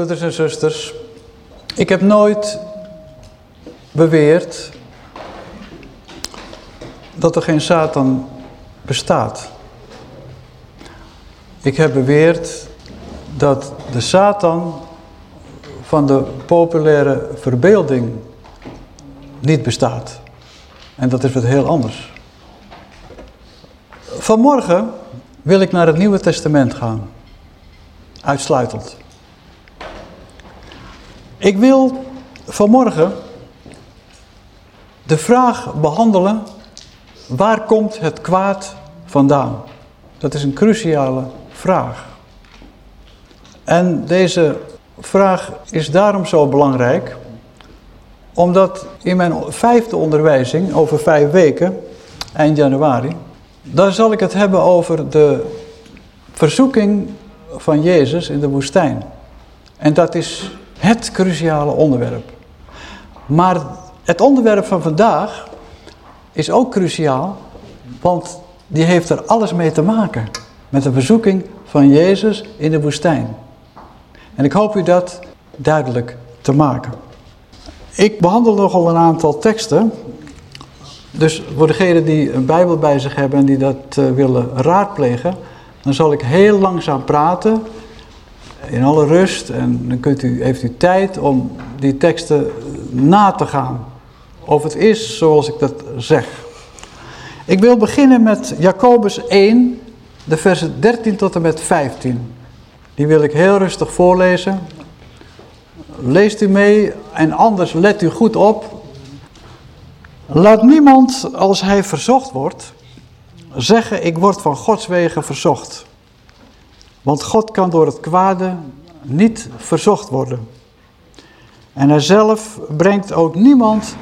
Broeders en zusters, ik heb nooit beweerd dat er geen Satan bestaat. Ik heb beweerd dat de Satan van de populaire verbeelding niet bestaat. En dat is wat heel anders. Vanmorgen wil ik naar het Nieuwe Testament gaan. Uitsluitend. Ik wil vanmorgen de vraag behandelen, waar komt het kwaad vandaan? Dat is een cruciale vraag. En deze vraag is daarom zo belangrijk, omdat in mijn vijfde onderwijzing over vijf weken, eind januari, daar zal ik het hebben over de verzoeking van Jezus in de woestijn. En dat is het cruciale onderwerp. Maar het onderwerp van vandaag is ook cruciaal, want die heeft er alles mee te maken. Met de verzoeking van Jezus in de woestijn. En ik hoop u dat duidelijk te maken. Ik behandel nogal een aantal teksten. Dus voor degenen die een bijbel bij zich hebben en die dat uh, willen raadplegen... dan zal ik heel langzaam praten in alle rust en dan kunt u, heeft u tijd om die teksten na te gaan. Of het is zoals ik dat zeg. Ik wil beginnen met Jacobus 1, de versen 13 tot en met 15. Die wil ik heel rustig voorlezen. Leest u mee en anders let u goed op. Laat niemand, als hij verzocht wordt, zeggen ik word van Gods wegen verzocht. Want God kan door het kwade niet verzocht worden. En hij zelf brengt ook niemand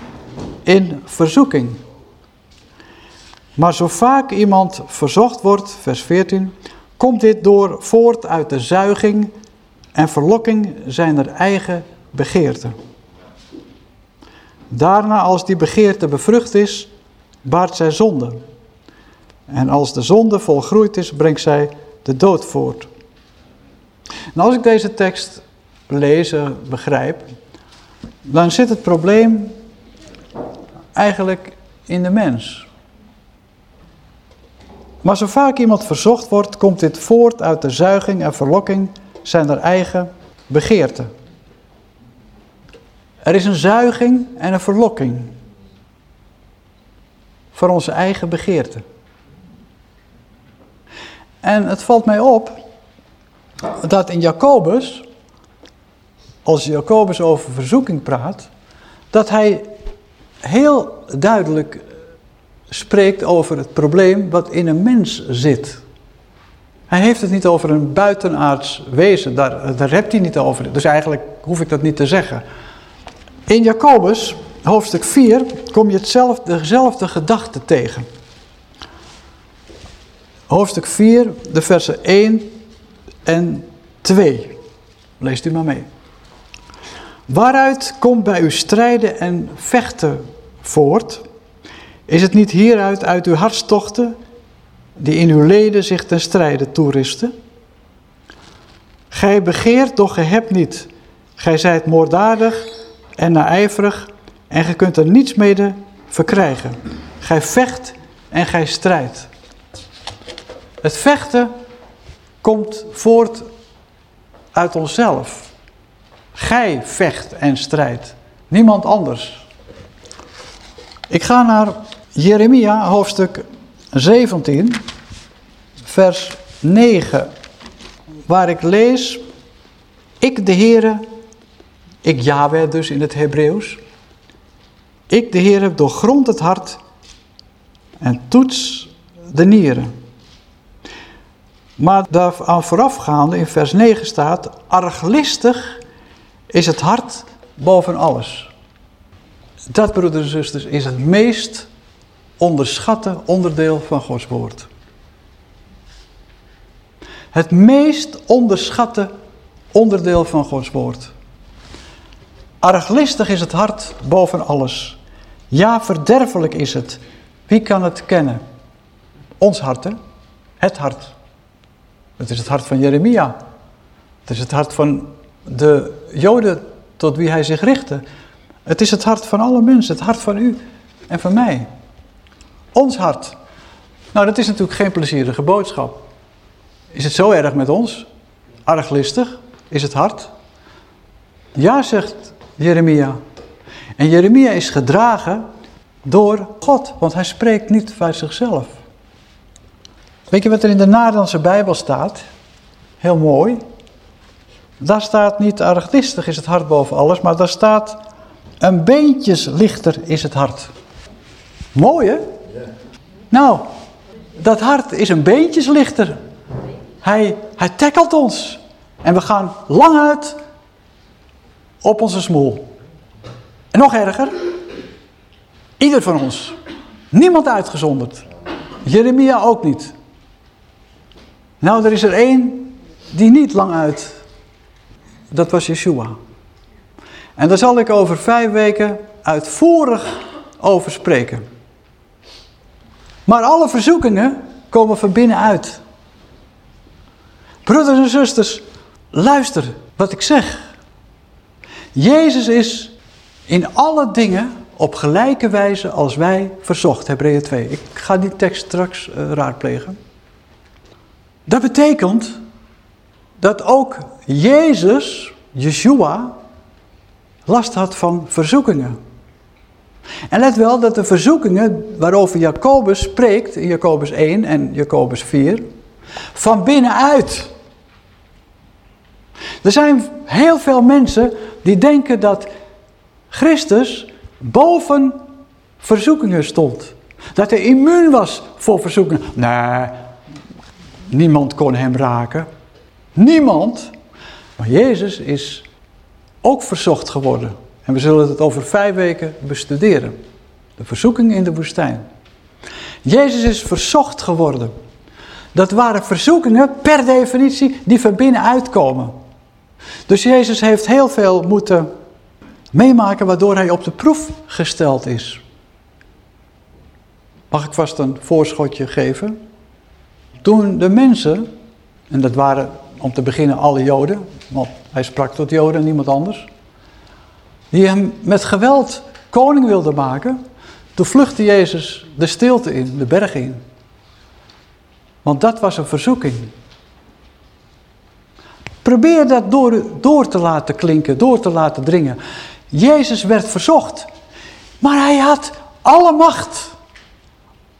in verzoeking. Maar zo vaak iemand verzocht wordt, vers 14, komt dit door voort uit de zuiging en verlokking zijn er eigen begeerten. Daarna, als die begeerte bevrucht is, baart zij zonde. En als de zonde volgroeid is, brengt zij de dood voort. En als ik deze tekst lees, begrijp, dan zit het probleem eigenlijk in de mens. Maar zo vaak iemand verzocht wordt, komt dit voort uit de zuiging en verlokking zijn er eigen begeerten. Er is een zuiging en een verlokking voor onze eigen begeerten. En het valt mij op dat in Jacobus, als Jacobus over verzoeking praat, dat hij heel duidelijk spreekt over het probleem wat in een mens zit. Hij heeft het niet over een buitenaards wezen, daar, daar hebt hij niet over. Dus eigenlijk hoef ik dat niet te zeggen. In Jacobus, hoofdstuk 4, kom je hetzelfde, dezelfde gedachte tegen. Hoofdstuk 4, de versen 1 en 2. Leest u maar mee. Waaruit komt bij u strijden en vechten voort? Is het niet hieruit uit uw hartstochten, die in uw leden zich ten strijde toeristen? Gij begeert, doch ge hebt niet. Gij zijt moorddadig en naijverig en ge kunt er niets mede verkrijgen. Gij vecht en gij strijdt. Het vechten komt voort uit onszelf. Gij vecht en strijdt, niemand anders. Ik ga naar Jeremia hoofdstuk 17, vers 9, waar ik lees, ik de Heere, ik Yahweh dus in het Hebreeuws, ik de Heere doorgrond het hart en toets de nieren. Maar aan voorafgaande in vers 9 staat, arglistig is het hart boven alles. Dat, broeders en zusters, is het meest onderschatte onderdeel van Gods woord. Het meest onderschatte onderdeel van Gods woord. Arglistig is het hart boven alles. Ja, verderfelijk is het. Wie kan het kennen? Ons hart? Het hart. Het is het hart van Jeremia. Het is het hart van de Joden tot wie hij zich richtte. Het is het hart van alle mensen, het hart van u en van mij. Ons hart. Nou, dat is natuurlijk geen plezierige boodschap. Is het zo erg met ons? Arglistig is het hart? Ja, zegt Jeremia. En Jeremia is gedragen door God, want hij spreekt niet uit zichzelf. Weet je wat er in de Nederlandse Bijbel staat? Heel mooi. Daar staat niet arglistig is het hart boven alles, maar daar staat een beentjes lichter is het hart. Mooi hè? Nou, dat hart is een beentjes lichter. Hij, hij tackelt ons. En we gaan lang uit op onze smoel. En nog erger, ieder van ons. Niemand uitgezonderd. Jeremia ook niet. Nou, er is er één die niet lang uit. Dat was Yeshua. En daar zal ik over vijf weken uitvoerig over spreken. Maar alle verzoekingen komen van binnenuit. Broeders en zusters, luister wat ik zeg. Jezus is in alle dingen op gelijke wijze als wij verzocht, Hebreeën 2. Ik ga die tekst straks uh, raadplegen. Dat betekent dat ook Jezus, Yeshua, last had van verzoekingen. En let wel dat de verzoekingen waarover Jacobus spreekt, in Jacobus 1 en Jacobus 4, van binnenuit. Er zijn heel veel mensen die denken dat Christus boven verzoekingen stond. Dat hij immuun was voor verzoekingen. Nee, niemand kon hem raken. Niemand. Maar Jezus is ook verzocht geworden. En we zullen het over vijf weken bestuderen. De verzoeking in de woestijn. Jezus is verzocht geworden. Dat waren verzoekingen per definitie die van binnenuit komen. Dus Jezus heeft heel veel moeten meemaken waardoor hij op de proef gesteld is. Mag ik vast een voorschotje geven? Toen de mensen, en dat waren om te beginnen alle Joden, want hij sprak tot Joden en niemand anders, die hem met geweld koning wilden maken, toen vluchtte Jezus de stilte in, de berg in. Want dat was een verzoeking. Probeer dat door, door te laten klinken, door te laten dringen. Jezus werd verzocht, maar hij had alle macht.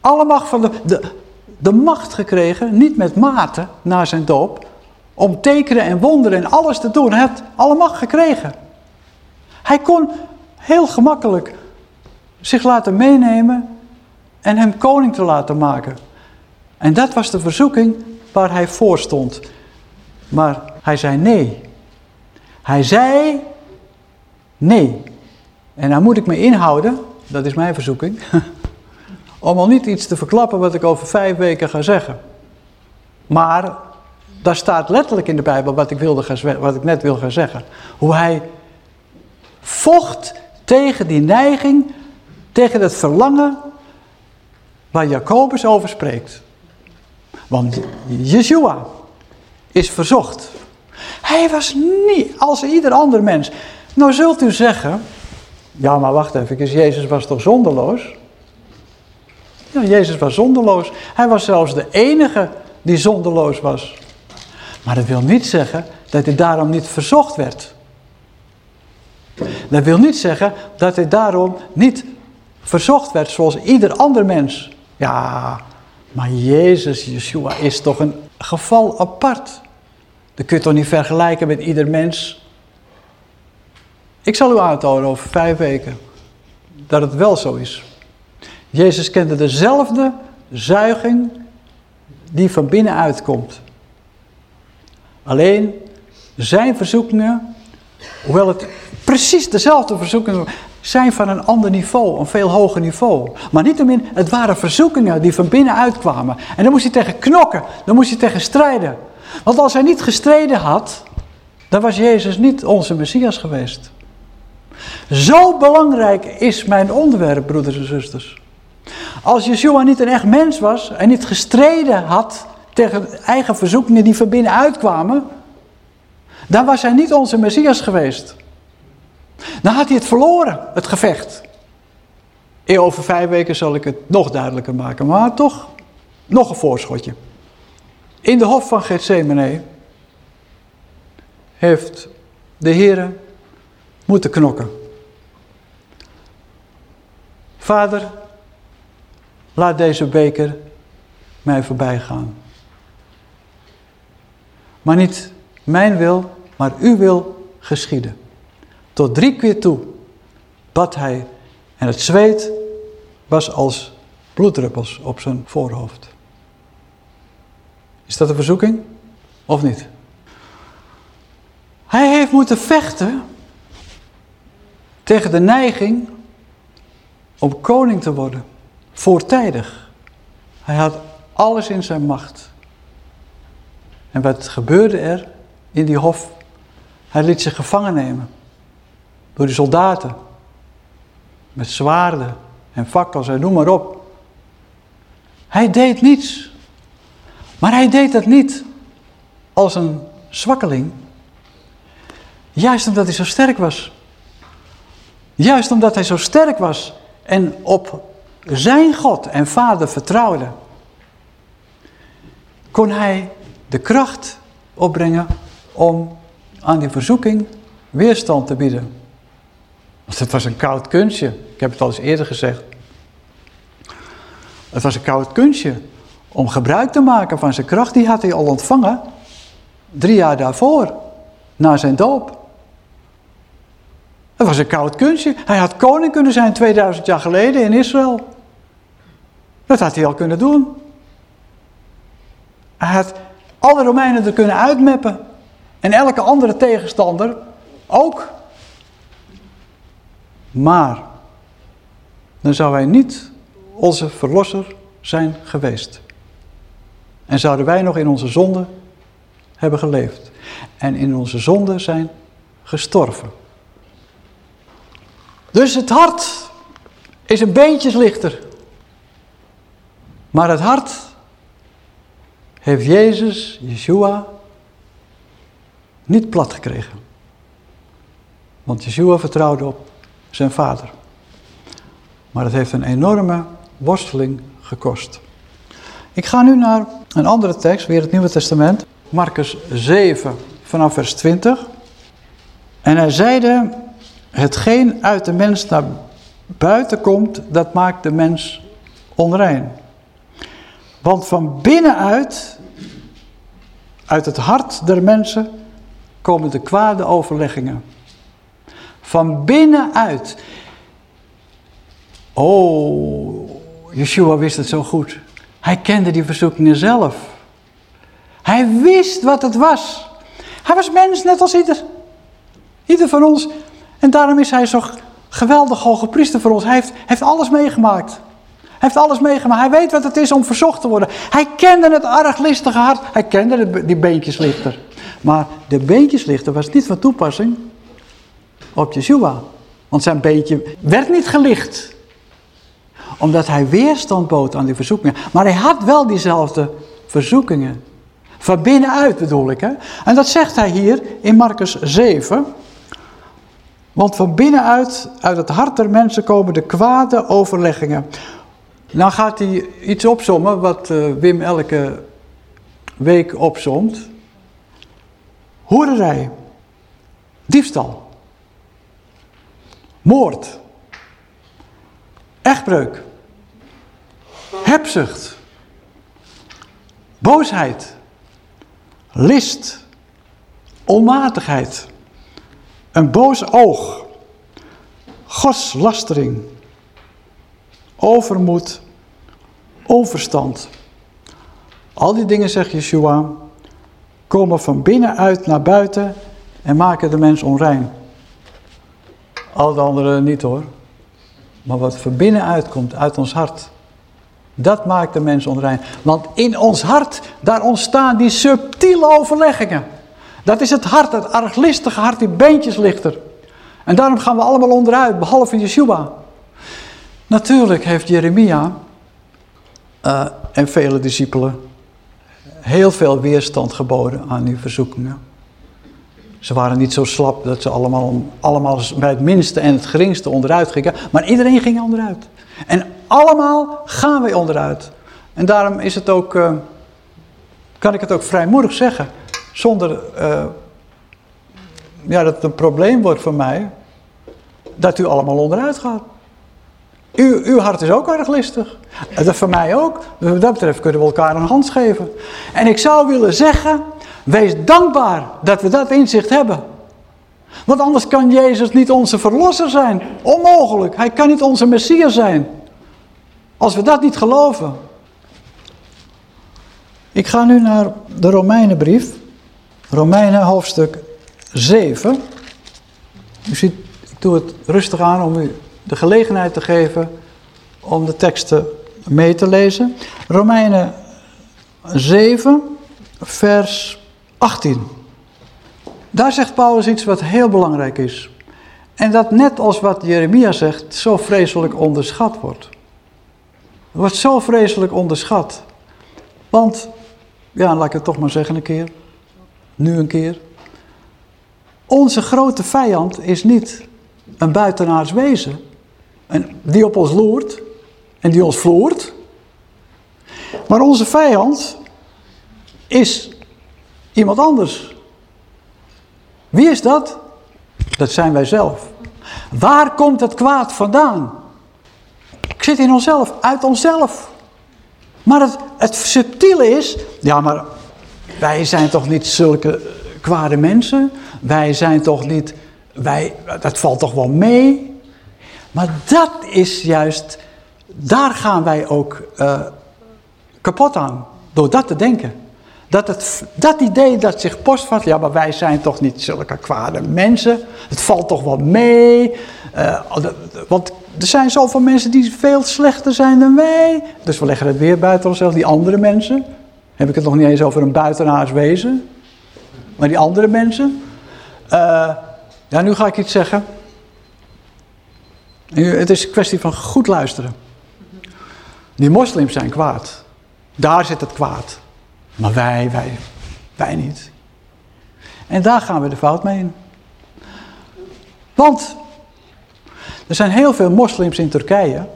Alle macht van de, de, de macht gekregen, niet met mate na zijn doop, om tekenen en wonderen en alles te doen. Hij had alle macht gekregen. Hij kon heel gemakkelijk zich laten meenemen en hem koning te laten maken. En dat was de verzoeking waar hij voor stond. Maar hij zei nee. Hij zei nee. En daar moet ik me inhouden, dat is mijn verzoeking, om al niet iets te verklappen wat ik over vijf weken ga zeggen. Maar daar staat letterlijk in de Bijbel wat ik, wilde wat ik net wil gaan zeggen. Hoe hij vocht tegen die neiging, tegen het verlangen waar Jacobus over spreekt. Want Yeshua is verzocht. Hij was niet als ieder ander mens. Nou zult u zeggen, ja maar wacht even, Jezus was toch zonderloos? Jezus was zonderloos. Hij was zelfs de enige die zonderloos was. Maar dat wil niet zeggen dat hij daarom niet verzocht werd. Dat wil niet zeggen dat hij daarom niet verzocht werd zoals ieder ander mens. Ja, maar Jezus, Yeshua, is toch een geval apart. Dat kun je toch niet vergelijken met ieder mens. Ik zal u aantonen over vijf weken dat het wel zo is. Jezus kende dezelfde zuiging die van binnenuit komt. Alleen zijn verzoekingen, hoewel het precies dezelfde verzoekingen zijn van een ander niveau, een veel hoger niveau. Maar niettemin, het waren verzoekingen die van binnenuit kwamen. En daar moest hij tegen knokken, daar moest hij tegen strijden. Want als hij niet gestreden had, dan was Jezus niet onze Messias geweest. Zo belangrijk is mijn onderwerp, broeders en zusters. Als Yeshua niet een echt mens was en niet gestreden had tegen eigen verzoekingen die van binnenuit kwamen, Dan was hij niet onze Messias geweest. Dan had hij het verloren, het gevecht. En over vijf weken zal ik het nog duidelijker maken, maar toch nog een voorschotje. In de hof van Gethsemane heeft de Heer moeten knokken. Vader, laat deze beker mij voorbij gaan. Maar niet mijn wil, maar uw wil geschieden. Tot drie keer toe bad hij en het zweet was als bloeddruppels op zijn voorhoofd. Is dat een verzoeking of niet? Hij heeft moeten vechten tegen de neiging om koning te worden. Voortijdig. Hij had alles in zijn macht. En wat gebeurde er in die hof? Hij liet zich gevangen nemen. Door de soldaten. Met zwaarden en fakkels en noem maar op. Hij deed niets. Maar hij deed dat niet als een zwakkeling. Juist omdat hij zo sterk was. Juist omdat hij zo sterk was en op zijn God en Vader vertrouwde, kon hij de kracht opbrengen om aan die verzoeking weerstand te bieden. Want het was een koud kunstje. Ik heb het al eens eerder gezegd. Het was een koud kunstje om gebruik te maken van zijn kracht. Die had hij al ontvangen drie jaar daarvoor, na zijn doop. Het was een koud kunstje. Hij had koning kunnen zijn 2000 jaar geleden in Israël. Dat had hij al kunnen doen. Hij had alle Romeinen er kunnen uitmeppen. En elke andere tegenstander ook. Maar, dan zou hij niet onze verlosser zijn geweest. En zouden wij nog in onze zonde hebben geleefd. En in onze zonde zijn gestorven. Dus het hart is een beentjes lichter. Maar het hart heeft Jezus, Yeshua, niet plat gekregen. Want Yeshua vertrouwde op zijn vader. Maar het heeft een enorme worsteling gekost. Ik ga nu naar een andere tekst, weer het Nieuwe Testament. Marcus 7 vanaf vers 20. En hij zeide, hetgeen uit de mens naar buiten komt, dat maakt de mens onrein. Want van binnenuit, uit het hart der mensen, komen de kwade overleggingen. Van binnenuit. Oh, Yeshua wist het zo goed. Hij kende die verzoekingen zelf. Hij wist wat het was. Hij was mens net als ieder. Ieder van ons. En daarom is hij zo geweldig hoge priester voor ons. Hij heeft, heeft alles meegemaakt. Hij heeft alles meegemaakt. Hij weet wat het is om verzocht te worden. Hij kende het arglistige hart. Hij kende die beentjeslichter. Maar de beentjeslichter was niet van toepassing op Yeshua. Want zijn beentje werd niet gelicht. Omdat hij weerstand bood aan die verzoekingen. Maar hij had wel diezelfde verzoekingen. Van binnenuit bedoel ik. Hè? En dat zegt hij hier in Marcus 7. Want van binnenuit, uit het hart der mensen komen de kwade overleggingen. Nou gaat hij iets opzommen wat eh, Wim elke week opzomt. Hoererij, diefstal, moord, echtbreuk, hebzucht, boosheid, list, onmatigheid, een boos oog, godslastering, overmoed, onverstand. Al die dingen, zegt Yeshua, komen van binnenuit naar buiten en maken de mens onrein. Al de anderen niet hoor. Maar wat van binnenuit komt, uit ons hart, dat maakt de mens onrein. Want in ons hart, daar ontstaan die subtiele overleggingen. Dat is het hart, het arglistige hart, die beentjes lichter. En daarom gaan we allemaal onderuit, behalve Yeshua. Natuurlijk heeft Jeremia uh, en vele discipelen heel veel weerstand geboden aan die verzoekingen. Ze waren niet zo slap dat ze allemaal, allemaal bij het minste en het geringste onderuit gingen. Maar iedereen ging onderuit. En allemaal gaan we onderuit. En daarom is het ook, uh, kan ik het ook vrijmoedig zeggen. Zonder uh, ja, dat het een probleem wordt voor mij. Dat u allemaal onderuit gaat. U, uw hart is ook erg listig. En dat voor mij ook. Dus wat dat betreft kunnen we elkaar een hand geven. En ik zou willen zeggen, wees dankbaar dat we dat inzicht hebben. Want anders kan Jezus niet onze verlosser zijn. Onmogelijk. Hij kan niet onze Messias zijn. Als we dat niet geloven. Ik ga nu naar de Romeinenbrief. Romeinen hoofdstuk 7. U ziet, ik doe het rustig aan om u de gelegenheid te geven om de teksten mee te lezen. Romeinen 7, vers 18. Daar zegt Paulus iets wat heel belangrijk is. En dat net als wat Jeremia zegt, zo vreselijk onderschat wordt. Wordt zo vreselijk onderschat. Want, ja, laat ik het toch maar zeggen een keer. Nu een keer. Onze grote vijand is niet een buitenaards wezen. En die op ons loert en die ons vloert. Maar onze vijand is iemand anders. Wie is dat? Dat zijn wij zelf. Waar komt het kwaad vandaan? Ik zit in onszelf, uit onszelf. Maar het, het subtiele is, ja maar wij zijn toch niet zulke kwade mensen? Wij zijn toch niet, wij, dat valt toch wel mee? Maar dat is juist, daar gaan wij ook uh, kapot aan. Door dat te denken. Dat, het, dat idee dat zich postvat, ja maar wij zijn toch niet zulke kwade mensen. Het valt toch wel mee. Uh, want er zijn zoveel mensen die veel slechter zijn dan wij. Dus we leggen het weer buiten onszelf, die andere mensen. Heb ik het nog niet eens over een buitenaars wezen. Maar die andere mensen. Uh, ja, nu ga ik iets zeggen. Het is een kwestie van goed luisteren. Die moslims zijn kwaad. Daar zit het kwaad. Maar wij, wij, wij niet. En daar gaan we de fout mee in. Want er zijn heel veel moslims in Turkije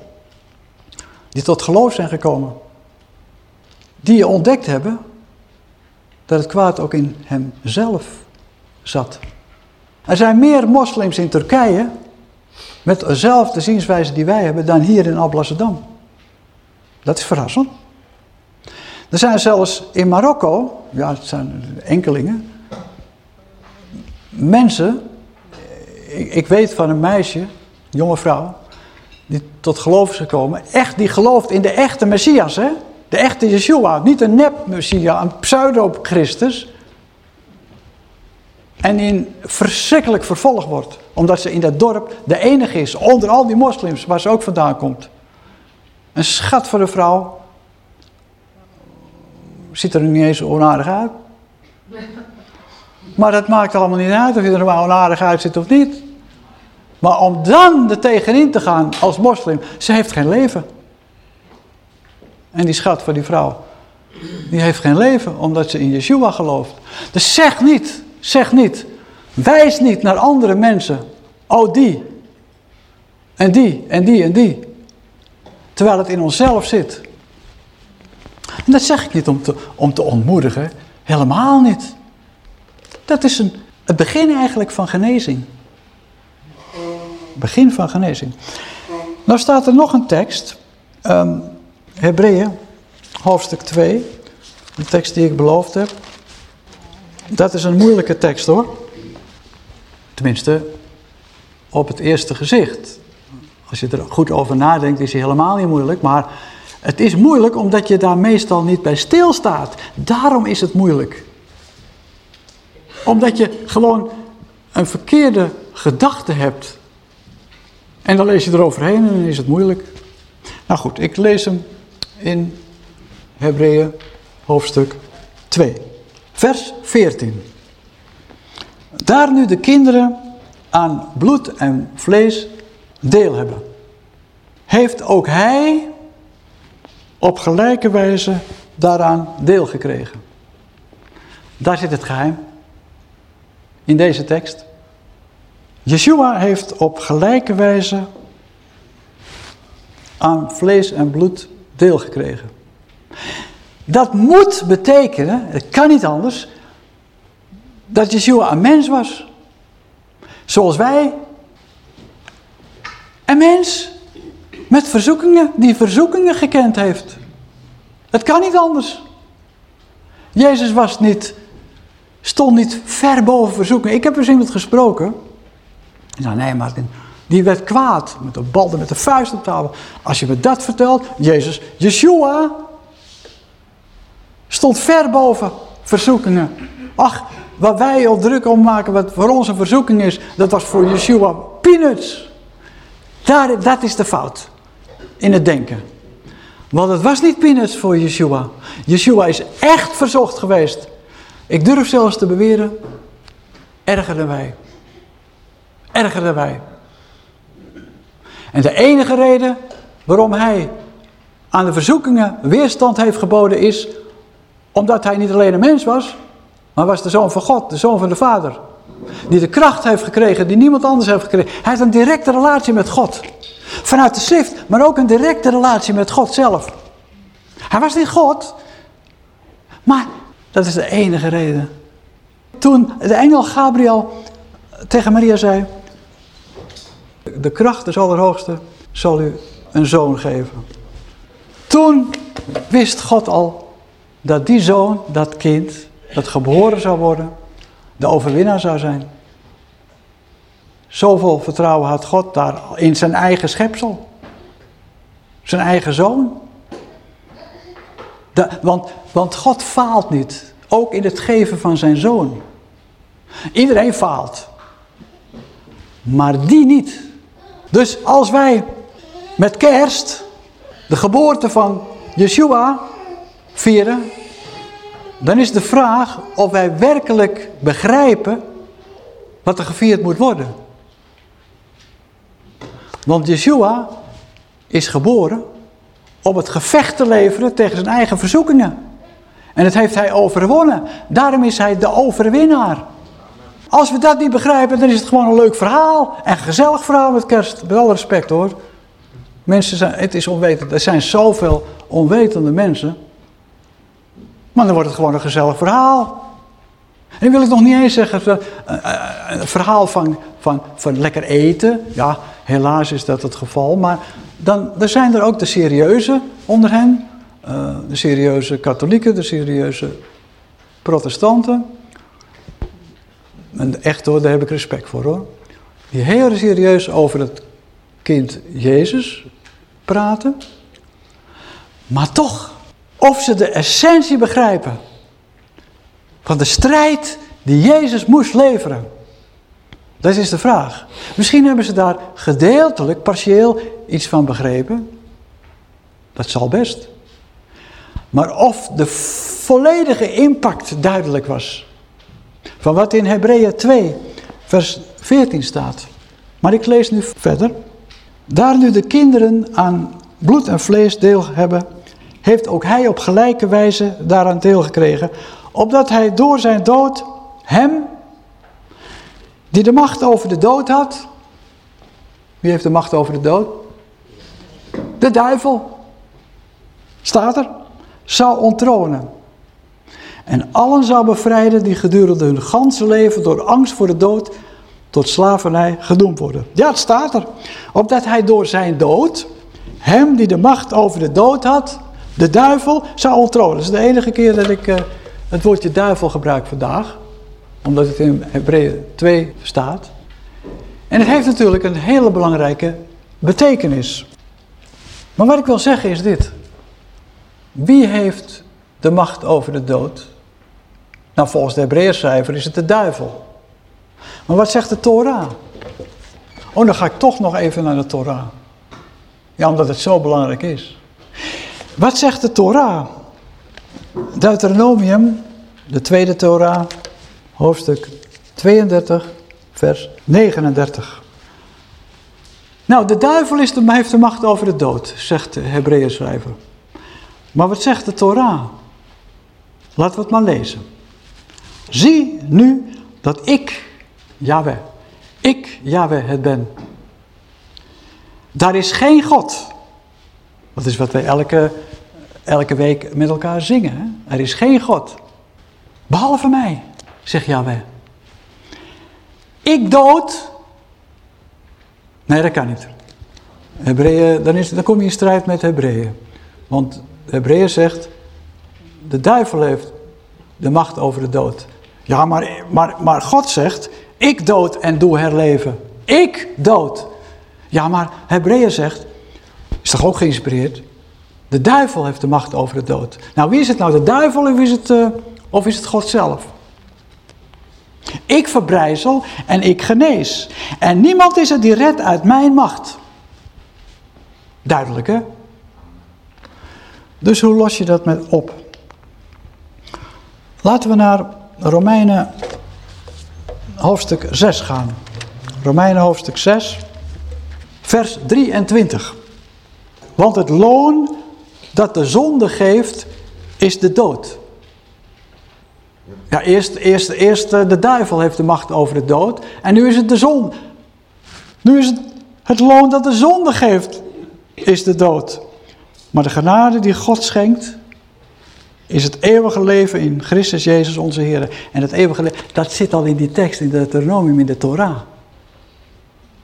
die tot geloof zijn gekomen. Die ontdekt hebben dat het kwaad ook in hemzelf zat. Er zijn meer moslims in Turkije met dezelfde zienswijze die wij hebben dan hier in Alblasserdam. Dat is verrassend. Er zijn zelfs in Marokko, ja het zijn enkelingen, mensen, ik, weet van een meisje, jonge vrouw, die tot geloof is gekomen, echt, die gelooft in de echte Messias, hè? de echte Yeshua, niet een nep-Messias, een pseudo-Christus, en in verschrikkelijk vervolgd wordt. Omdat ze in dat dorp de enige is, onder al die moslims, waar ze ook vandaan komt. Een schat voor een vrouw. Ziet er niet eens onaardig uit. Maar dat maakt allemaal niet uit of je er nou onaardig uitziet of niet. Maar om dan er tegenin te gaan als moslim, ze heeft geen leven. En die schat voor die vrouw, die heeft geen leven omdat ze in Yeshua gelooft. Dus zeg niet Zeg niet, wijs niet naar andere mensen. Oh, die. En die, en die, en die. Terwijl het in onszelf zit. En dat zeg ik niet om te, om te ontmoedigen. Helemaal niet. Dat is een, het begin eigenlijk van genezing. Begin van genezing. Nou staat er nog een tekst. Um, Hebreeën, hoofdstuk 2. Een tekst die ik beloofd heb. Dat is een moeilijke tekst hoor. Tenminste, op het eerste gezicht. Als je er goed over nadenkt is hij helemaal niet moeilijk. Maar het is moeilijk omdat je daar meestal niet bij stilstaat. Daarom is het moeilijk. Omdat je gewoon een verkeerde gedachte hebt. En dan lees je eroverheen en dan is het moeilijk. Nou goed, ik lees hem in Hebreeën hoofdstuk 2. Vers 14. Daar nu de kinderen aan bloed en vlees deel hebben, heeft ook hij op gelijke wijze daaraan deel gekregen. Daar zit het geheim. in deze tekst. Yeshua heeft op gelijke wijze aan vlees en bloed deel gekregen. Dat moet betekenen, het kan niet anders, dat Yeshua een mens was. Zoals wij. Een mens met verzoekingen, die verzoekingen gekend heeft. Het kan niet anders. Jezus was niet, stond niet ver boven verzoekingen. Ik heb eens iemand gesproken. Nou nee Martin, die werd kwaad. Met de balde met de vuist op tafel. Als je me dat vertelt, Jezus, Yeshua stond ver boven verzoekingen. Ach, wat wij al druk om maken, wat voor ons een verzoeking is, dat was voor Yeshua peanuts. Daar, dat is de fout in het denken. Want het was niet peanuts voor Yeshua. Yeshua is echt verzocht geweest. Ik durf zelfs te beweren, erger dan wij. Erger dan wij. En de enige reden waarom hij aan de verzoekingen weerstand heeft geboden is omdat hij niet alleen een mens was, maar was de zoon van God, de zoon van de Vader. Die de kracht heeft gekregen die niemand anders heeft gekregen. Hij heeft een directe relatie met God. Vanuit de schrift, maar ook een directe relatie met God zelf. Hij was niet God, maar dat is de enige reden. Toen de engel Gabriel tegen Maria zei, de kracht des Allerhoogste zal u een zoon geven. Toen wist God al dat die zoon, dat kind, dat geboren zou worden, de overwinnaar zou zijn. Zoveel vertrouwen had God daar in zijn eigen schepsel. Zijn eigen zoon. want, want God faalt niet. Ook in het geven van zijn zoon. Iedereen faalt. Maar die niet. Dus als wij met kerst de geboorte van Yeshua vieren, dan is de vraag of wij werkelijk begrijpen wat er gevierd moet worden. Want Yeshua is geboren om het gevecht te leveren tegen zijn eigen verzoekingen. En dat heeft hij overwonnen. Daarom is hij de overwinnaar. Als we dat niet begrijpen, dan is het gewoon een leuk verhaal. En gezellig verhaal met kerst. Met alle respect hoor. Mensen zijn, het is onwetend. Er zijn zoveel onwetende mensen. Maar dan wordt het gewoon een gezellig verhaal. En dan wil ik nog niet eens zeggen, een eh, eh, verhaal van, van, van lekker eten. Ja, helaas is dat het geval. Maar dan, zijn er ook de serieuze onder hen. Uh, de serieuze katholieken, de serieuze protestanten. En echt hoor, daar heb ik respect voor hoor. Die heel serieus over het kind Jezus praten. Maar toch, of ze de essentie begrijpen van de strijd die Jezus moest leveren. Dat is de vraag. Misschien hebben ze daar gedeeltelijk, partieel iets van begrepen. Dat zal best. Maar of de volledige impact duidelijk was. Van wat in Hebreeën 2, vers 14 staat. Maar ik lees nu verder. Daar nu de kinderen aan bloed en vlees deel hebben, heeft ook hij op gelijke wijze daaraan deel gekregen, opdat hij door zijn dood hem, die de macht over de dood had, wie heeft de macht over de dood? De duivel, staat er, zou onttronen. En allen zou bevrijden die gedurende hun ganse leven door angst voor de dood tot slavernij gedoemd worden. Ja, het staat er. Opdat hij door zijn dood, hem die de macht over de dood had, de duivel, zou onttronen. Dat is de enige keer dat ik uh, het woordje duivel gebruik vandaag. Omdat het in Hebreeën 2 staat. En het heeft natuurlijk een hele belangrijke betekenis. Maar wat ik wil zeggen is dit. Wie heeft de macht over de dood? Nou, volgens de Hebreeënschrijver is het de duivel. Maar wat zegt de Torah? Oh, dan ga ik toch nog even naar de Torah. Ja, omdat het zo belangrijk is. Wat zegt de Torah? Deuteronomium, de tweede Torah, hoofdstuk 32, vers 39. Nou, de duivel is de, heeft de macht over de dood, zegt de Hebreeën schrijver. Maar wat zegt de Torah? Laten we het maar lezen. Zie nu dat ik Yahweh. Ik, Yahweh, het ben. Daar is geen God. Dat is wat wij elke, elke week met elkaar zingen. Er is geen God. Behalve mij, zegt Yahweh. Ik dood. Nee, dat kan niet. Hebreeën, dan, is, dan kom je in strijd met Hebreeën. Want Hebreeën zegt, de duivel heeft de macht over de dood. Ja, maar, maar, maar God zegt, ik dood en doe herleven. Ik dood. Ja, maar Hebreeën zegt, is toch ook geïnspireerd? De duivel heeft de macht over de dood. Nou, wie is het nou? De duivel of is het, uh, of is het God zelf? Ik verbrijzel en ik genees. En niemand is er die redt uit mijn macht. Duidelijk, hè? Dus hoe los je dat met op? Laten we naar Romeinen hoofdstuk 6 gaan. Romeinen hoofdstuk 6, vers 23. Want het loon dat de zonde geeft, is de dood. Ja, eerst, eerst, eerst de duivel heeft de macht over de dood. En nu is het de zon. Nu is het het loon dat de zonde geeft, is de dood. Maar de genade die God schenkt, is het eeuwige leven in Christus Jezus onze Heer. En het eeuwige leven, dat zit al in die tekst in Deuteronomium in de Torah.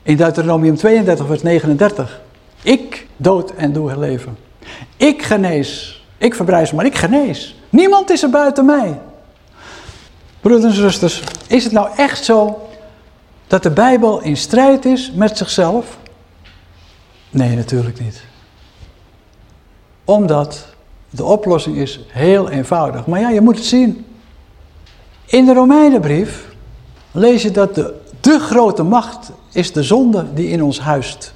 In Deuteronomium 32 vers 39. Ik dood en doe herleven. Ik genees. Ik verbrijzel, maar ik genees. Niemand is er buiten mij. Broeders en zusters, is het nou echt zo dat de Bijbel in strijd is met zichzelf? Nee, natuurlijk niet. Omdat de oplossing is heel eenvoudig. Maar ja, je moet het zien. In de Romeinenbrief lees je dat de, de grote macht is de zonde die in ons huist.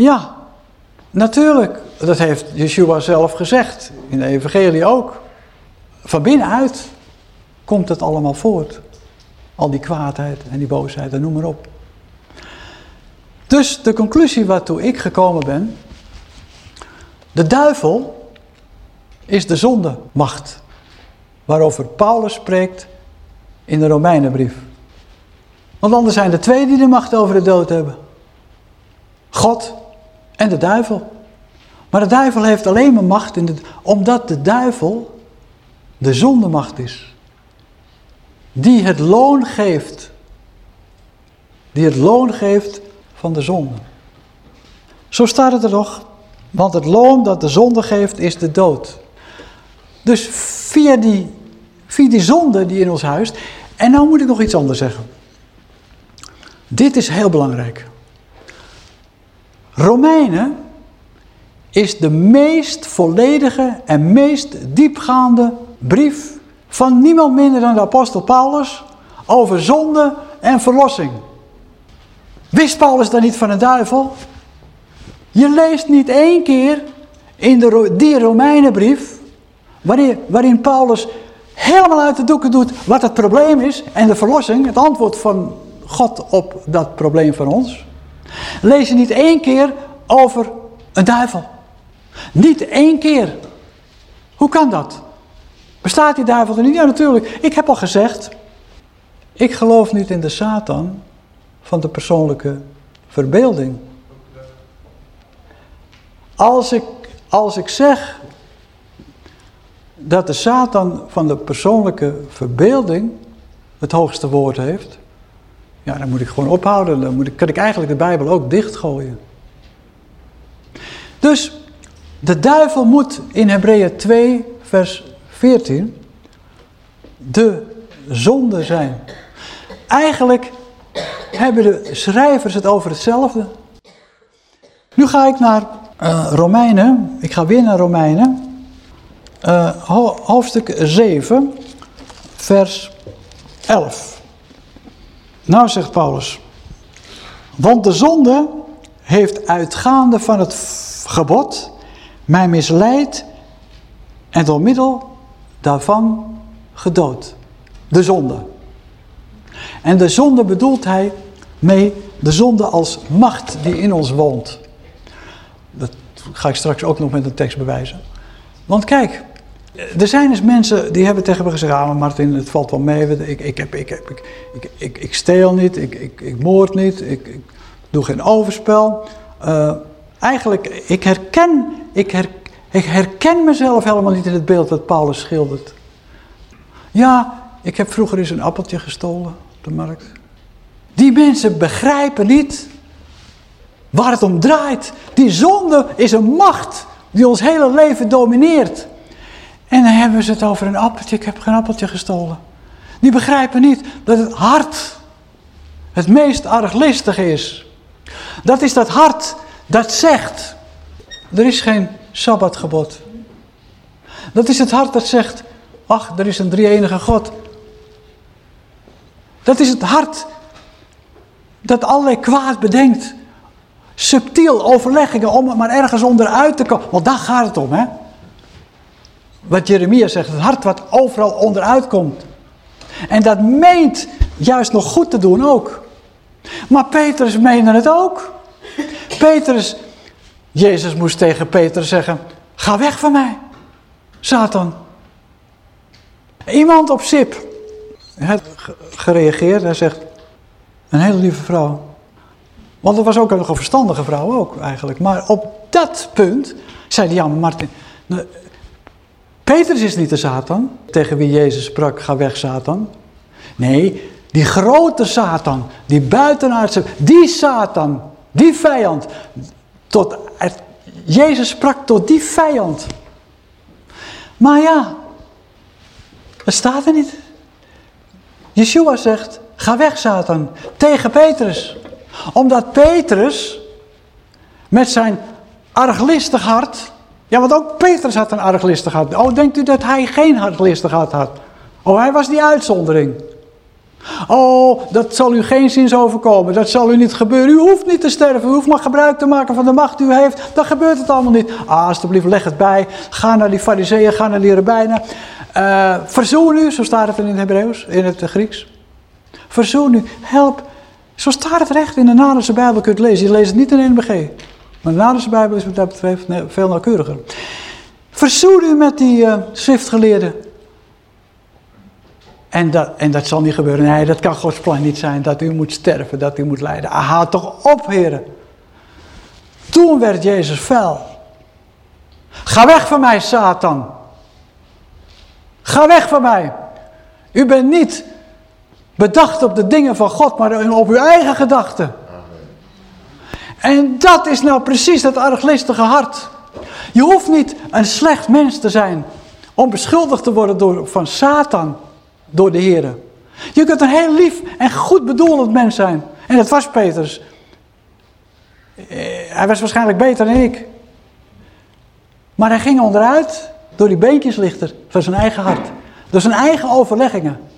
Ja, natuurlijk. Dat heeft Yeshua zelf gezegd. In de evangelie ook. Van binnenuit komt het allemaal voort. Al die kwaadheid en die boosheid en noem maar op. Dus de conclusie waartoe ik gekomen ben. De duivel is de zondemacht. Waarover Paulus spreekt in de Romeinenbrief. Want anders zijn er twee die de macht over de dood hebben. God en de duivel. Maar de duivel heeft alleen maar macht in omdat de duivel de zondemacht is. Die het loon geeft. Die het loon geeft van de zonde. Zo staat het er nog. Want het loon dat de zonde geeft is de dood. Dus via die, via die zonde die in ons huist. En nou moet ik nog iets anders zeggen. Dit is heel belangrijk. Romeinen is de meest volledige en meest diepgaande brief van niemand minder dan de apostel Paulus over zonde en verlossing. Wist Paulus dan niet van een duivel? Je leest niet één keer in de, die Romeinenbrief, waarin, waarin Paulus helemaal uit de doeken doet wat het probleem is en de verlossing, het antwoord van God op dat probleem van ons. Lees je niet één keer over een duivel. Niet één keer. Hoe kan dat? Bestaat die duivel er niet? Ja, natuurlijk. Ik heb al gezegd, ik geloof niet in de Satan van de persoonlijke verbeelding. Als ik, als ik zeg dat de Satan van de persoonlijke verbeelding het hoogste woord heeft, ja, dan moet ik gewoon ophouden. Dan moet ik, kan ik eigenlijk de Bijbel ook dichtgooien. Dus de duivel moet in Hebreeën 2 vers 14 de zonde zijn. Eigenlijk hebben de schrijvers het over hetzelfde. Nu ga ik naar uh, Romeinen. Ik ga weer naar Romeinen. Uh, hoofdstuk 7, vers 11. Nou zegt Paulus. Want de zonde heeft uitgaande van het gebod mij misleid en door middel daarvan gedood. De zonde. En de zonde bedoelt hij mee de zonde als macht die in ons woont. Dat ga ik straks ook nog met een tekst bewijzen. Want kijk, Er zijn dus mensen die hebben tegen me gezegd, ah Martin, het valt wel mee, ik, ik, heb, ik, heb, ik, ik, ik, ik steel niet, ik, ik, ik moord niet, ik, ik doe geen overspel. Uh, eigenlijk, ik herken, ik, her, ik herken mezelf helemaal niet in het beeld dat Paulus schildert. Ja, ik heb vroeger eens een appeltje gestolen op de markt. Die mensen begrijpen niet waar het om draait. Die zonde is een macht die ons hele leven domineert. En dan hebben ze het over een appeltje. Ik heb geen appeltje gestolen. Die begrijpen niet dat het hart het meest arglistig is. Dat is dat hart dat zegt, er is geen Sabbatgebod. Dat is het hart dat zegt, ach, er is een drie-enige God. Dat is het hart dat allerlei kwaad bedenkt. Subtiel overleggingen om maar ergens onderuit te komen. Want daar gaat het om, hè. Wat Jeremia zegt, het hart wat overal onderuit komt. En dat meent juist nog goed te doen ook. Maar Petrus meende het ook. Petrus, Jezus moest tegen Petrus zeggen, ga weg van mij, Satan. Iemand op Sip heeft gereageerd, hij zegt, een hele lieve vrouw. Want het was ook nog een verstandige vrouw ook eigenlijk. Maar op dat punt zei hij, ja Martin, nou, Petrus is niet de Satan, tegen wie Jezus sprak, ga weg Satan. Nee, die grote Satan, die buitenaardse, die Satan, die vijand. Tot, Jezus sprak tot die vijand. Maar ja, dat staat er niet. Yeshua zegt, ga weg Satan, tegen Petrus. Omdat Petrus met zijn arglistig hart ja, want ook Petrus had een arglistig hart. Oh, denkt u dat hij geen arglistig hart had? Oh, hij was die uitzondering. Oh, dat zal u geen zins overkomen. Dat zal u niet gebeuren. U hoeft niet te sterven. U hoeft maar gebruik te maken van de macht die u heeft. Dan gebeurt het allemaal niet. Ah, alsjeblieft, leg het bij. Ga naar die fariseeën, ga naar die rabbijnen. Uh, verzoen u, zo staat het in het Hebreeuws, in het Grieks. Verzoen u, help. Zo staat het recht in de Naderse Bijbel, kun je het lezen. Je leest het niet in NBG. Maar de Naderse Bijbel is wat dat betreft veel nauwkeuriger. Verzoen u met die uh, schriftgeleerden. En dat, en dat zal niet gebeuren. Nee, dat kan Gods plan niet zijn. Dat u moet sterven, dat u moet lijden. Ah, houd toch op, heren. Toen werd Jezus fel. Ga weg van mij, Satan. Ga weg van mij. U bent niet bedacht op de dingen van God, maar op uw eigen gedachten. En dat is nou precies dat arglistige hart. Je hoeft niet een slecht mens te zijn om beschuldigd te worden door, van Satan door de Heer. Je kunt een heel lief en goed bedoelend mens zijn. En dat was Petrus. Eh, hij was waarschijnlijk beter dan ik. Maar hij ging onderuit door die beentjeslichter van zijn eigen hart. Door zijn eigen overleggingen.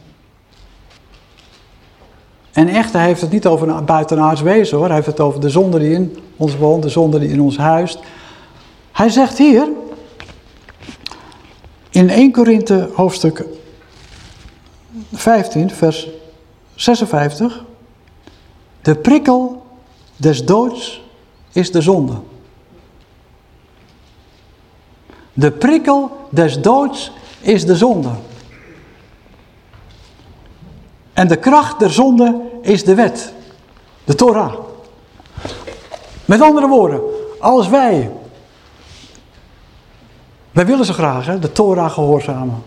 En echt, hij heeft het niet over een buitenaards wezen hoor. Hij heeft het over de zonde die in ons woont, de zonde die in ons huist. Hij zegt hier, in 1 Korinthe hoofdstuk 15, vers 56. De prikkel des doods is de zonde. De prikkel des doods is de zonde. En de kracht der zonde is de wet, de Torah. Met andere woorden, als wij, wij willen ze graag de Torah gehoorzamen.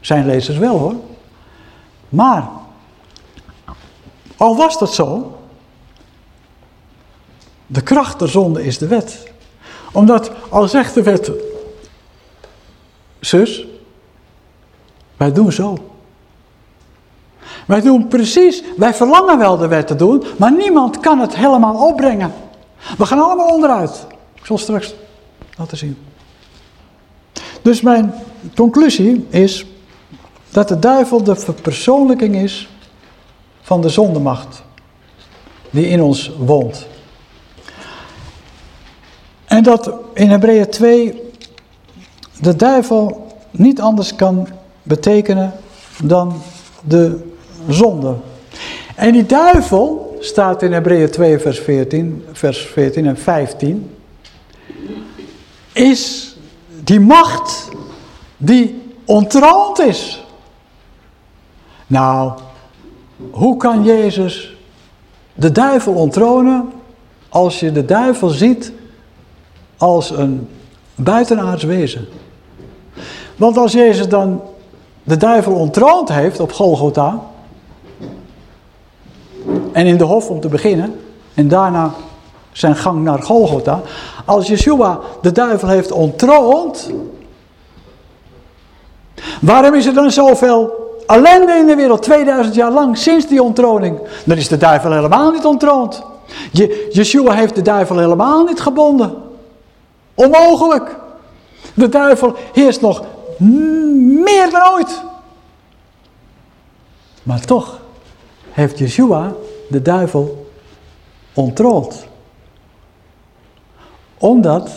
Zijn lezers wel hoor. Maar, al was dat zo, de kracht der zonde is de wet. Omdat, al zegt de wet, zus, wij doen zo. Wij doen precies, wij verlangen wel de wet te doen, maar niemand kan het helemaal opbrengen. We gaan allemaal onderuit. Ik zal straks laten zien. Dus mijn conclusie is dat de duivel de verpersoonlijking is van de zondemacht die in ons woont. En dat in Hebreeën 2 de duivel niet anders kan betekenen dan de zonde. En die duivel staat in Hebreeën 2 vers 14, vers 14 en 15 is die macht die ontroond is. Nou, hoe kan Jezus de duivel onttronen als je de duivel ziet als een buitenaards wezen? Want als Jezus dan de duivel ontroond heeft op Golgotha, en in de hof om te beginnen, en daarna zijn gang naar Golgotha. Als Yeshua de duivel heeft ontroond, waarom is er dan zoveel ellende in de wereld, 2000 jaar lang, sinds die ontroning? Dan is de duivel helemaal niet ontroond. Je, Yeshua heeft de duivel helemaal niet gebonden. Onmogelijk. De duivel heerst nog meer dan ooit. Maar toch heeft Yeshua de duivel ontroond. Omdat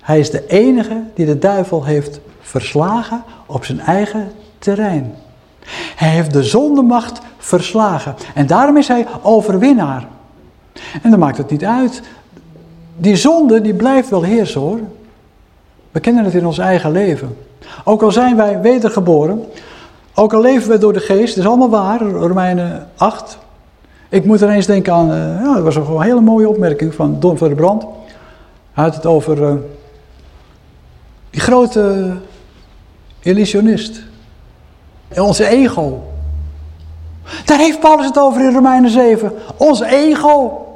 hij is de enige die de duivel heeft verslagen op zijn eigen terrein. Hij heeft de zondemacht verslagen. En daarom is hij overwinnaar. En dan maakt het niet uit. Die zonde die blijft wel heersen hoor. We kennen het in ons eigen leven. Ook al zijn wij wedergeboren, ook al leven we door de geest, dat is allemaal waar, Romeinen 8. Ik moet er eens denken aan, uh, ja, dat was een hele mooie opmerking van Don van der Brand. Hij had het over uh, die grote illusionist. En onze ego. Daar heeft Paulus het over in Romeinen 7. Ons ego.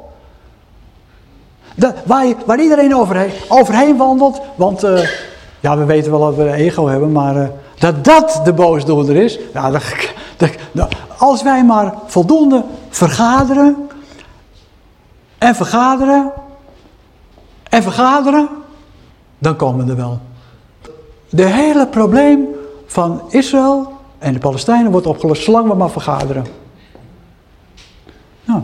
Waar, waar, iedereen overheen, wandelt. Want uh, ja, we weten wel dat we een ego hebben, maar dat dat de boosdoener is. Ja, dat, dat, als wij maar voldoende vergaderen en vergaderen en vergaderen, dan komen er wel. De hele probleem van Israël en de Palestijnen wordt opgelost zolang we maar vergaderen. Nou,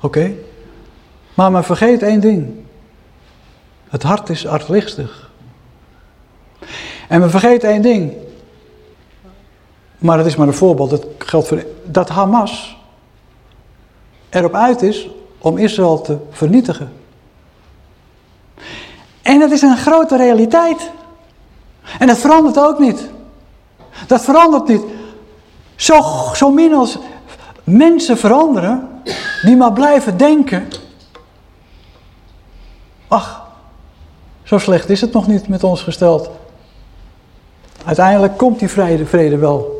oké. Maar men vergeet één ding. Het hart is artlichtig. En we vergeten één ding. Maar dat is maar een voorbeeld. Dat geldt voor dat Hamas erop uit is om Israël te vernietigen. En dat is een grote realiteit. En dat verandert ook niet. Dat verandert niet. Zo, zo min als mensen veranderen, die maar blijven denken. Ach, zo slecht is het nog niet met ons gesteld. Uiteindelijk komt die vrede, vrede wel.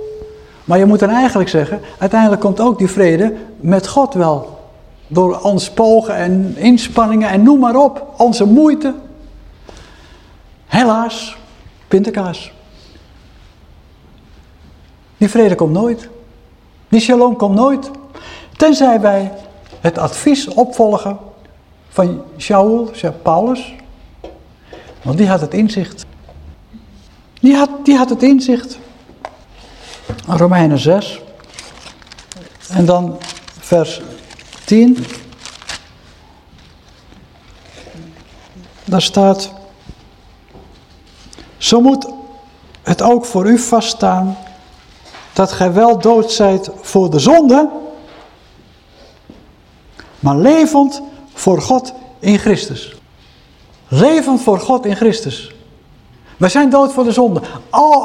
Maar je moet dan eigenlijk zeggen, uiteindelijk komt ook die vrede met God wel. Door ons pogen en inspanningen en noem maar op, onze moeite. Helaas, pindakaas. Die vrede komt nooit. Die shalom komt nooit. Tenzij wij het advies opvolgen van Shaul, Paulus. Want die had het inzicht. Die had, die had het inzicht. Romeinen 6. En dan vers 10. Daar staat... Zo moet het ook voor u vaststaan dat gij wel dood zijt voor de zonde, maar levend voor God in Christus. Levend voor God in Christus. Wij zijn dood voor de zonde.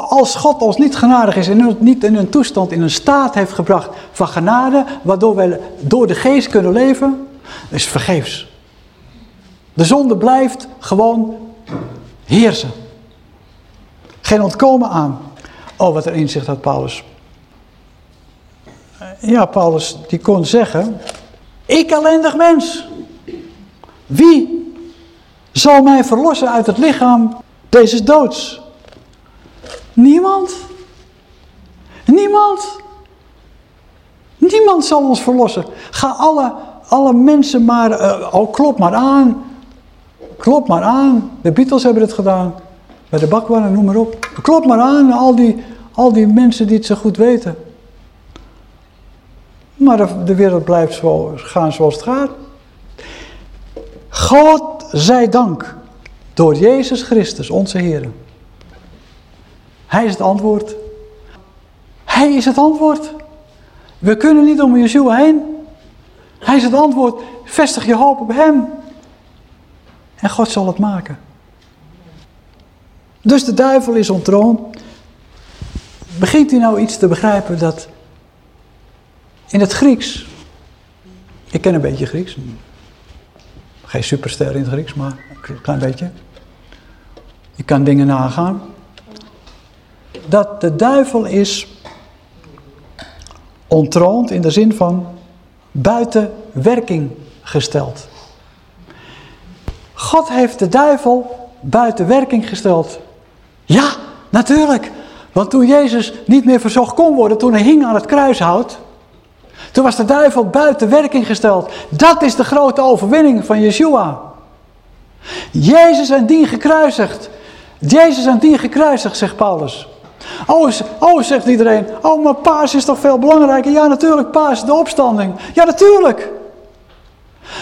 Als God ons niet genadig is en niet in een toestand, in een staat heeft gebracht van genade, waardoor wij door de geest kunnen leven, is vergeefs. De zonde blijft gewoon heersen. Geen ontkomen aan. Oh, wat er inzicht had Paulus. Ja, Paulus die kon zeggen, ik ellendig mens, wie zal mij verlossen uit het lichaam deze is doods. Niemand. Niemand. Niemand zal ons verlossen. Ga alle, alle mensen maar, uh, klop maar aan. Klop maar aan. De Beatles hebben het gedaan. Bij de bakwannen, noem maar op. Klop maar aan, al die, al die mensen die het zo goed weten. Maar de, de wereld blijft zo, gaan zoals het gaat. God zij dank door Jezus Christus, onze Heer. Hij is het antwoord. Hij is het antwoord. We kunnen niet om Yeshua heen. Hij is het antwoord. Vestig je hoop op hem. En God zal het maken. Dus de duivel is ontroond. Begint u nou iets te begrijpen dat in het Grieks, ik ken een beetje Grieks, geen superster in het Grieks, maar een klein beetje. Je kan dingen nagaan. Dat de duivel is ontroond in de zin van buiten werking gesteld. God heeft de duivel buiten werking gesteld. Ja, natuurlijk. Want toen Jezus niet meer verzocht kon worden, toen hij hing aan het kruishout, toen was de duivel buiten werking gesteld. Dat is de grote overwinning van Yeshua. Jezus en die gekruisigd. Jezus en die gekruisigd, zegt Paulus. Oh, oh, zegt iedereen. Oh, maar paas is toch veel belangrijker? Ja, natuurlijk, paas, de opstanding. Ja, natuurlijk.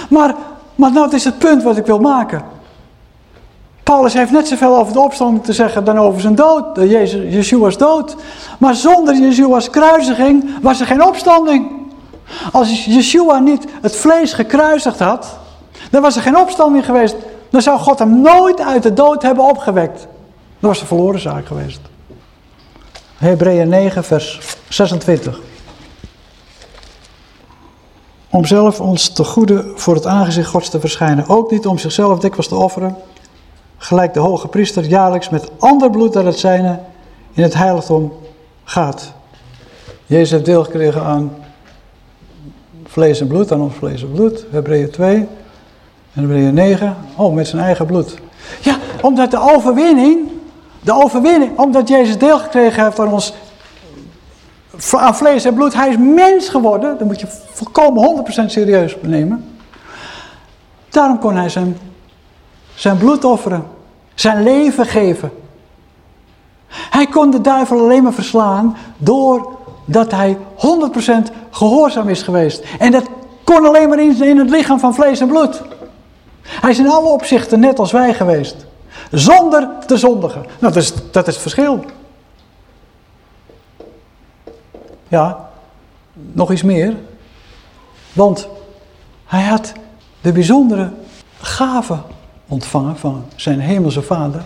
Maar, maar nou, is het punt wat ik wil maken. Paulus heeft net zoveel over de opstanding te zeggen dan over zijn dood. Jezus, Yeshua's dood. Maar zonder Yeshua's kruisiging was er geen opstanding. Als Yeshua niet het vlees gekruisigd had, dan was er geen opstanding geweest. Dan zou God hem nooit uit de dood hebben opgewekt. Dat was de verloren zaak geweest. Hebreeën 9 vers 26. Om zelf ons te goede voor het aangezicht Gods te verschijnen. Ook niet om zichzelf dikwijls te offeren. Gelijk de hoge priester jaarlijks met ander bloed dan het zijne in het heiligdom gaat. Jezus heeft deel gekregen aan vlees en bloed, aan ons vlees en bloed. Hebreeën 2 en Hebreeën 9. Oh, met zijn eigen bloed. Ja, omdat de overwinning, de overwinning, omdat Jezus deel gekregen heeft aan ons aan vlees en bloed. Hij is mens geworden. Dat moet je volkomen 100% serieus nemen. Daarom kon hij zijn, zijn bloed offeren. Zijn leven geven. Hij kon de duivel alleen maar verslaan doordat hij 100% gehoorzaam is geweest. En dat kon alleen maar in het lichaam van vlees en bloed. Hij is in alle opzichten net als wij geweest. Zonder te zondigen. Nou, dat is, dat is het verschil. Ja, nog iets meer. Want hij had de bijzondere gave ontvangen van zijn hemelse vader.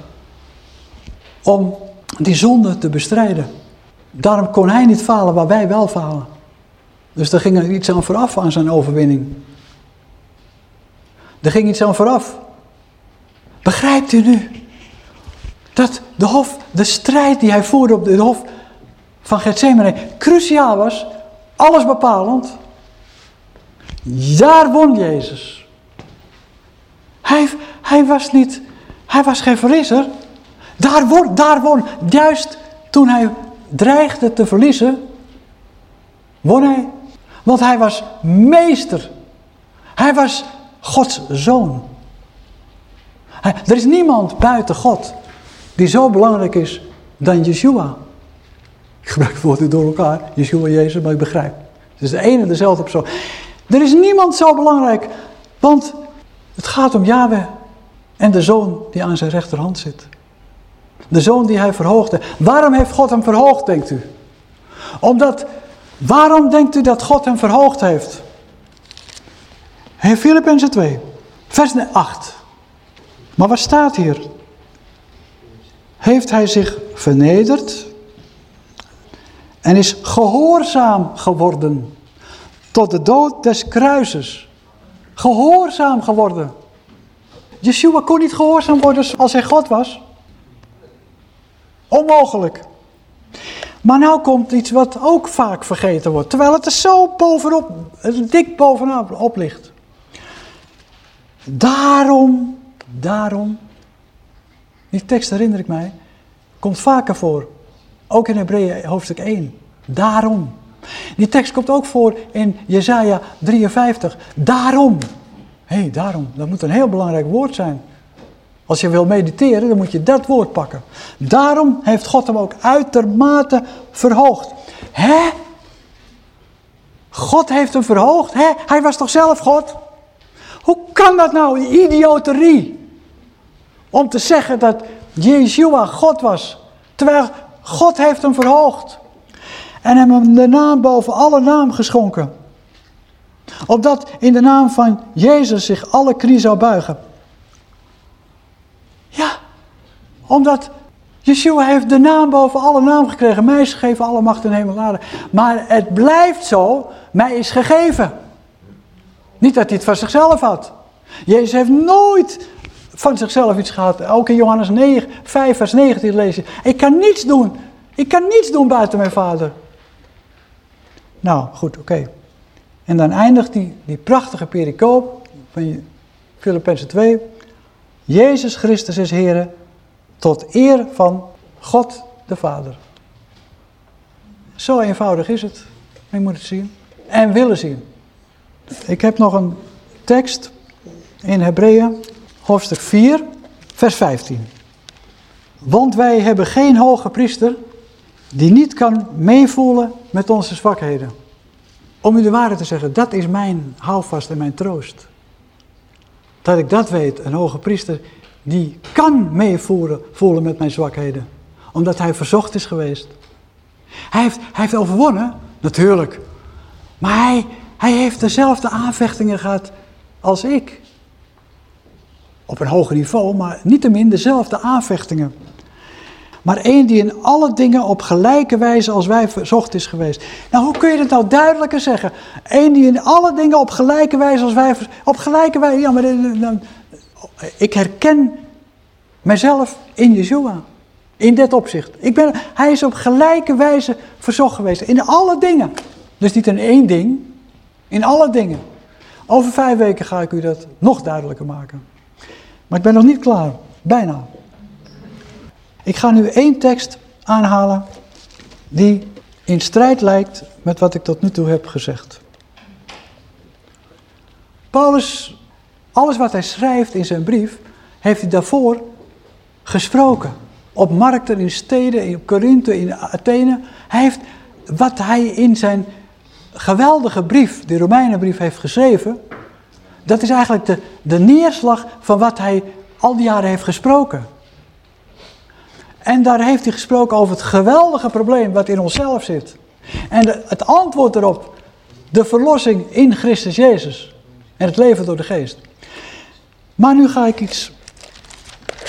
Om die zonde te bestrijden. Daarom kon hij niet falen waar wij wel falen. Dus er ging iets aan vooraf aan zijn overwinning. Er ging iets aan vooraf. Begrijpt u nu? Dat de, hof, de strijd die hij voerde op de hof van Gethsemane cruciaal was, alles bepalend. Daar won Jezus. Hij, hij was niet, hij was geen verliezer. Daar won, daar juist toen hij dreigde te verliezen, won hij. Want hij was meester. Hij was Gods zoon. Er is niemand buiten God die zo belangrijk is dan Yeshua. Ik gebruik het woord door elkaar, Yeshua, Jezus, maar ik begrijp. Het is de ene dezelfde persoon. Er is niemand zo belangrijk, want het gaat om Yahweh en de zoon die aan zijn rechterhand zit. De zoon die hij verhoogde. Waarom heeft God hem verhoogd, denkt u? Omdat, waarom denkt u dat God hem verhoogd heeft? Filippenzen 2, vers 8. Maar wat staat hier? Heeft hij zich vernederd en is gehoorzaam geworden tot de dood des kruises. Gehoorzaam geworden. Yeshua kon niet gehoorzaam worden als hij God was. Onmogelijk. Maar nou komt iets wat ook vaak vergeten wordt. Terwijl het er zo bovenop, dik bovenop ligt. Daarom, daarom, die tekst herinner ik mij, komt vaker voor. Ook in Hebreeën hoofdstuk 1. Daarom. Die tekst komt ook voor in Jesaja 53. Daarom. Hé, hey, daarom. Dat moet een heel belangrijk woord zijn. Als je wil mediteren, dan moet je dat woord pakken. Daarom heeft God hem ook uitermate verhoogd. Hè? God heeft hem verhoogd? Hè? Hij was toch zelf God? Hoe kan dat nou, idioterie? Om te zeggen dat Yeshua God was. Terwijl God heeft hem verhoogd. En hem de naam boven alle naam geschonken. Opdat in de naam van Jezus zich alle knie zou buigen. Ja, omdat Yeshua heeft de naam boven alle naam gekregen. Mij is gegeven alle macht in hemel en aarde. Maar het blijft zo, mij is gegeven. Niet dat hij het van zichzelf had. Jezus heeft nooit van zichzelf iets gehad. Ook in Johannes 9, 5 vers 19 lezen. Ik kan niets doen. Ik kan niets doen buiten mijn vader. Nou, goed, oké. En dan eindigt die, die prachtige pericoop van Filippenzen 2. Jezus Christus is Heer tot eer van God de Vader. Zo eenvoudig is het. Je moet het zien. En willen zien. Ik heb nog een tekst in Hebreeën, hoofdstuk 4, vers 15. Want wij hebben geen hoge priester die niet kan meevoelen met onze zwakheden. Om u de waarheid te zeggen, dat is mijn houvast en mijn troost. Dat ik dat weet, een hoge priester die kan meevoelen voelen met mijn zwakheden. Omdat hij verzocht is geweest. Hij heeft, hij heeft overwonnen, natuurlijk. Maar hij, hij heeft dezelfde aanvechtingen gehad als ik. Op een hoger niveau, maar niettemin dezelfde aanvechtingen. Maar één die in alle dingen op gelijke wijze als wij verzocht is geweest. Nou, hoe kun je het nou duidelijker zeggen? Eén die in alle dingen op gelijke wijze als wij... Op gelijke wijze, ja, maar ik herken mijzelf in Yeshua. In dit opzicht. Ik ben, hij is op gelijke wijze verzocht geweest. In alle dingen. Dus niet in één ding. In alle dingen. Over vijf weken ga ik u dat nog duidelijker maken. Maar ik ben nog niet klaar. Bijna. Ik ga nu één tekst aanhalen die in strijd lijkt met wat ik tot nu toe heb gezegd. Paulus, alles wat hij schrijft in zijn brief, heeft hij daarvoor gesproken. Op markten, in steden, in Korinthe, in Athene. Hij heeft wat hij in zijn geweldige brief, de Romeinenbrief, heeft geschreven. Dat is eigenlijk de, de neerslag van wat hij al die jaren heeft gesproken. En daar heeft hij gesproken over het geweldige probleem wat in onszelf zit. En het antwoord erop, de verlossing in Christus Jezus. En het leven door de geest. Maar nu ga ik iets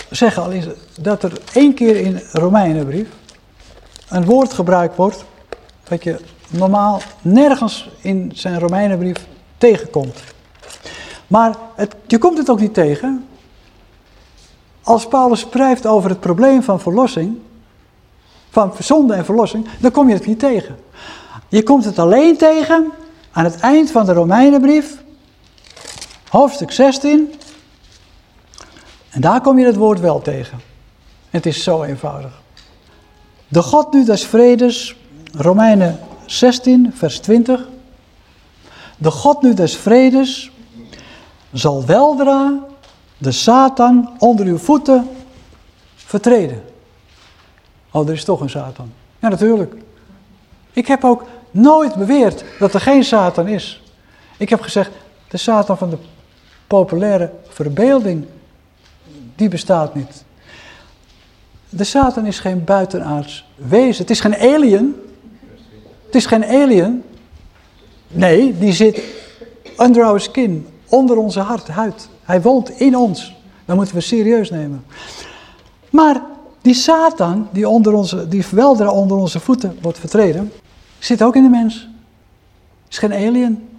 zeggen, al is dat er één keer in Romeinenbrief een woord gebruikt wordt, dat je normaal nergens in zijn Romeinenbrief tegenkomt. Maar het, je komt het ook niet tegen, als Paulus schrijft over het probleem van verlossing, van zonde en verlossing, dan kom je het niet tegen. Je komt het alleen tegen aan het eind van de Romeinenbrief, hoofdstuk 16. En daar kom je het woord wel tegen. Het is zo eenvoudig. De God nu des vredes, Romeinen 16, vers 20. De God nu des vredes zal weldra de Satan onder uw voeten vertreden. Oh, er is toch een Satan. Ja, natuurlijk. Ik heb ook nooit beweerd dat er geen Satan is. Ik heb gezegd, de Satan van de populaire verbeelding, die bestaat niet. De Satan is geen buitenaards wezen. Het is geen alien. Het is geen alien. Nee, die zit under our skin, onder onze hart, huid. Hij woont in ons. Dat moeten we serieus nemen. Maar die Satan, die, onder onze, die weldra onder onze voeten wordt vertreden, zit ook in de mens. Is geen alien.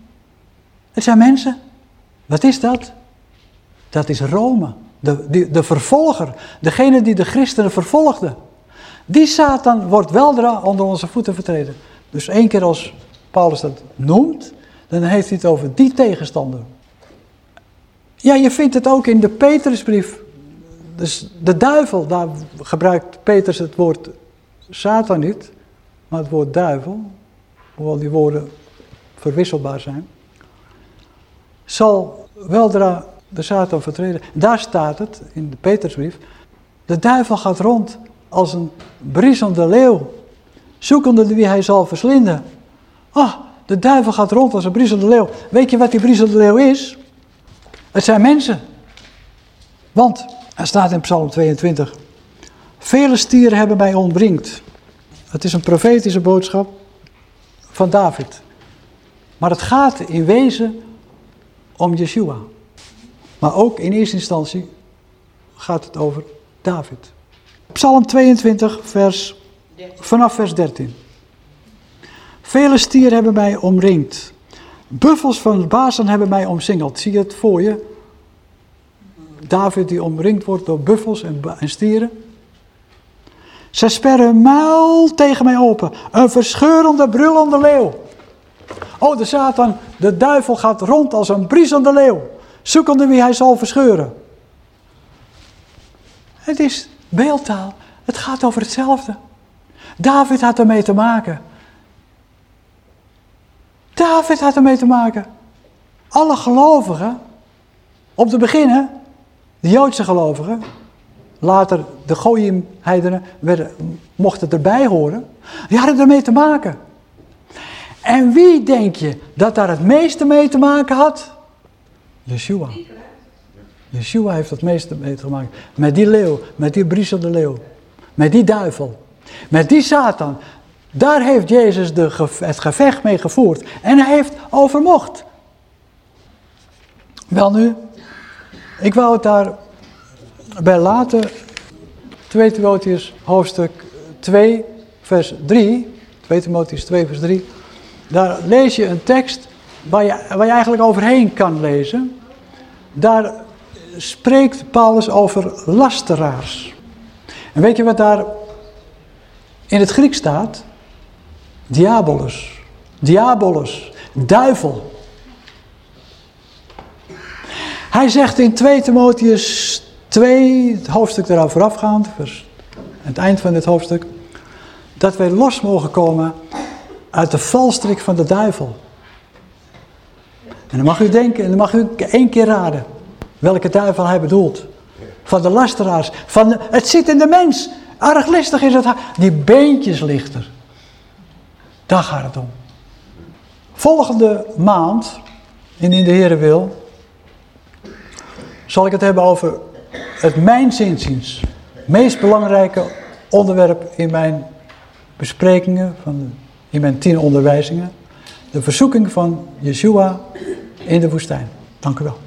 Het zijn mensen. Wat is dat? Dat is Rome. De, de, de vervolger. Degene die de christenen vervolgde. Die Satan wordt weldra onder onze voeten vertreden. Dus één keer als Paulus dat noemt, dan heeft hij het over die tegenstander. Ja, je vindt het ook in de Petrusbrief. Dus de duivel, daar gebruikt Petrus het woord Satan niet, maar het woord duivel, hoewel die woorden verwisselbaar zijn, zal weldra de Satan vertreden. Daar staat het, in de Petrusbrief, de duivel gaat rond als een briesende leeuw, zoekende wie hij zal verslinden. Ah, de duivel gaat rond als een briesende leeuw. Weet je wat die briesende leeuw is? Het zijn mensen. Want, er staat in Psalm 22, vele stieren hebben mij ontbringd. Het is een profetische boodschap van David. Maar het gaat in wezen om Yeshua. Maar ook in eerste instantie gaat het over David. Psalm 22, vers, vanaf vers 13. Vele stieren hebben mij omringd. Buffels van Bazan hebben mij omsingeld. Zie je het voor je? David die omringd wordt door buffels en, en stieren. Ze sperren muil tegen mij open. Een verscheurende, brullende leeuw. Oh, de Satan, de duivel gaat rond als een briesende leeuw. Zoekende wie hij zal verscheuren. Het is beeldtaal. Het gaat over hetzelfde. David had ermee te maken. David had ermee te maken. Alle gelovigen, op de beginnen, de Joodse gelovigen, later de Goyim-heidenen mochten erbij horen, die hadden ermee te maken. En wie denk je dat daar het meeste mee te maken had? Yeshua. Yeshua heeft het meeste mee te maken. Met die leeuw, met die briesende leeuw. Met die duivel. Met die Satan. Daar heeft Jezus de, het gevecht mee gevoerd. En hij heeft overmocht. Wel nu, ik wou het daar bij laten. 2 Timotheus hoofdstuk 2 vers 3. 2 Timotheus 2 vers 3. Daar lees je een tekst waar je, waar je eigenlijk overheen kan lezen. Daar spreekt Paulus over lasteraars. En weet je wat daar in het Griek staat? Diabolus. Diabolus. Duivel. Hij zegt in 2 Timotheus 2, het hoofdstuk daaraan voorafgaand, vers, het eind van dit hoofdstuk, dat wij los mogen komen uit de valstrik van de duivel. En dan mag u denken, en dan mag u één keer raden welke duivel hij bedoelt. Van de lasteraars, van het zit in de mens. Erg listig is het, die beentjes lichter. Daar gaat het om. Volgende maand, indien de Heer wil, zal ik het hebben over het mijn zinziens meest belangrijke onderwerp in mijn besprekingen, van in mijn tien onderwijzingen. De verzoeking van Yeshua in de woestijn. Dank u wel.